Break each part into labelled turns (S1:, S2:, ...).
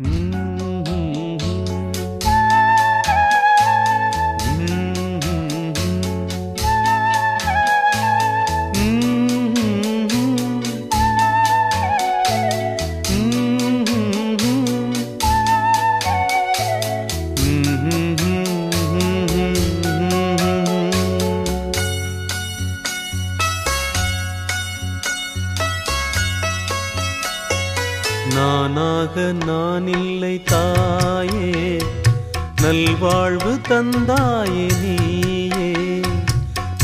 S1: Mm-hmm. நானாக நான் இல்லை தாயே. நல்வாழ்வு தந்தாயே நீயே.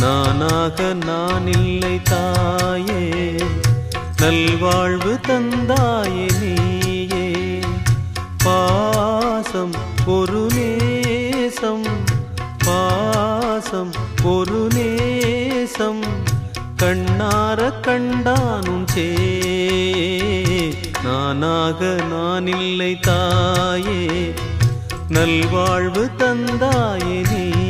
S1: நானாக நான் இல்லை தாயே. நல்வாழ்வு தந்தாயே நீயே. பாசம் ஒரு நேசம். பாசம் ஒரு நேசம். கண்ணார கண்டானும் சே. நானாக நான் இல்லை தாயே. நல்வாழ்வு தந்தாயே நீ.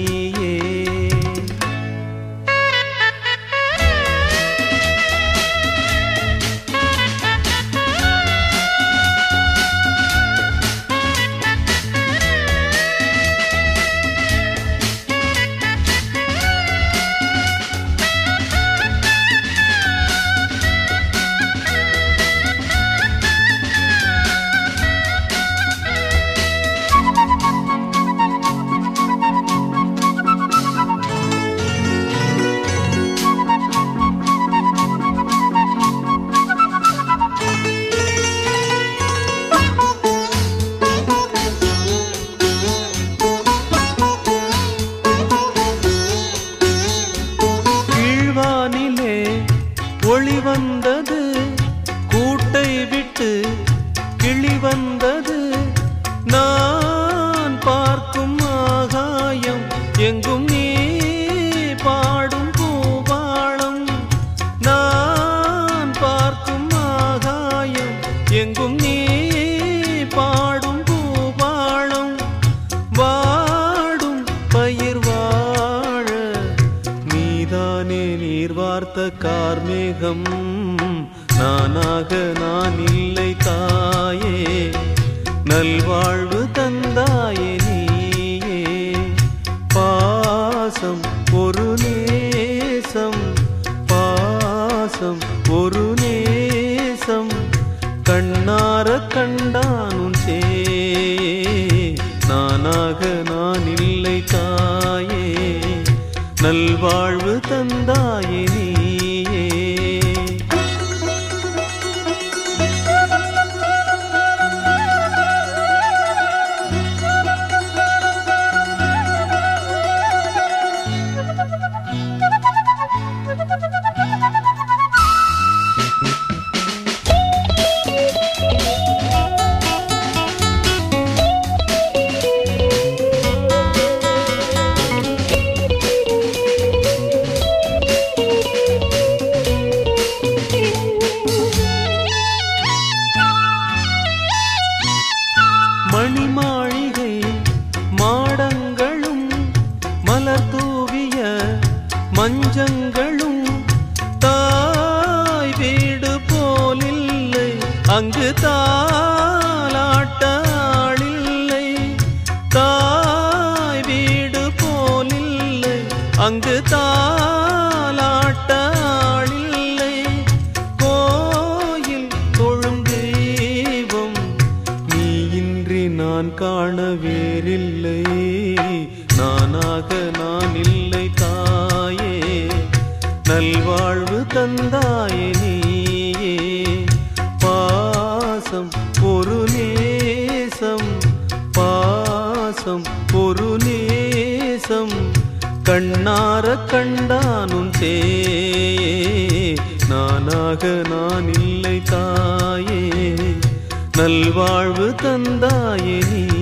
S1: கிளி வந்தது. நான் பார்க்கும் ஆகாயம் எங்கும் நீ பாடும் பூபாளம் நான் பார்க்கும் ஆகாயம் எங்கும் நீ பாடும் பூபாளம் வாடும் பயிர் வாழ நீதானே நீர் வார்த்த கார்மேகம். நானாக நான் இல்லை தாயே. நல்வாழ்வு தந்தாயே நீயே. பாசம் ஒரு நேசம். பாசம் ஒரு நேசம். கண்ணார கண்டானும் சே நானாக நான் இல்லை தாயே. நல்வாழ்வு தந்தாயே நீ. அங்கு தாளாட்டாளில்லை. தாய் வீடு போலில்லை. அங்கு தாளாட்டாளில்லை. கோயில் தொழும் தெய்வம் நீ இன்றி நான் காண வேறில்லை. நானாக நான் இல்லை தாயே. நல்வாழ்வு தந்தாயே நீ. பாசம் ஒரு நேசம். கண்ணார கண்டானும் சே நானாக நான் இல்லை தாயே. நல்வாழ்வு தந்தாயே நீ.